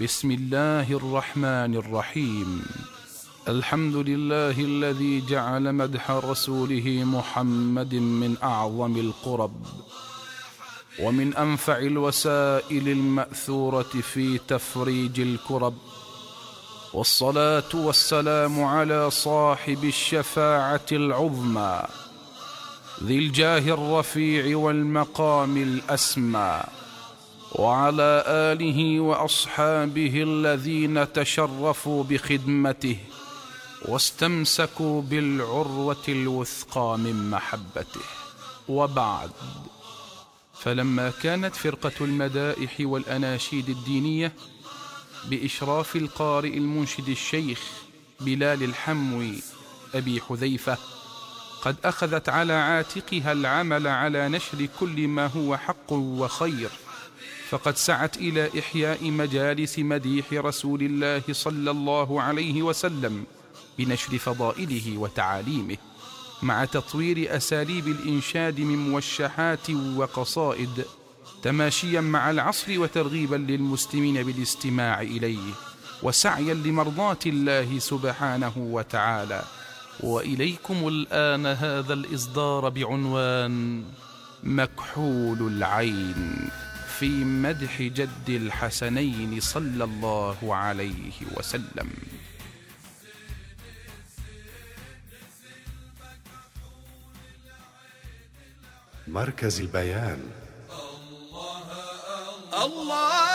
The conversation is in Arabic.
بسم الله الرحمن الرحيم الحمد لله الذي جعل مدح رسوله محمد من اعظم القرب ومن انفع الوسائل الماثوره في تفريج الكرب والصلاه والسلام على صاحب الشفاعه العظمى ذي الجاه الرفيع والمقام الاسمى وعلى آله وأصحابه الذين تشرفوا بخدمته واستمسكوا بالعروة الوثقى من محبته. وبعد فلما كانت فرقة المدائح والأناشيد الدينية بإشراف القارئ المنشد الشيخ بلال الحموي أبي حذيفة قد أخذت على عاتقها العمل على نشر كل ما هو حق وخير. فقد سعت إلى إحياء مجالس مديح رسول الله صلى الله عليه وسلم بنشر فضائله وتعاليمه مع تطوير أساليب الإنشاد من موشحات وقصائد تماشيا مع العصر وترغيبا للمسلمين بالاستماع إليه وسعيا لمرضاة الله سبحانه وتعالى. وإليكم الآن هذا الإصدار بعنوان مكحول العين. في مدح جد الحسنين صلى الله عليه وسلم. مركز البيان. الله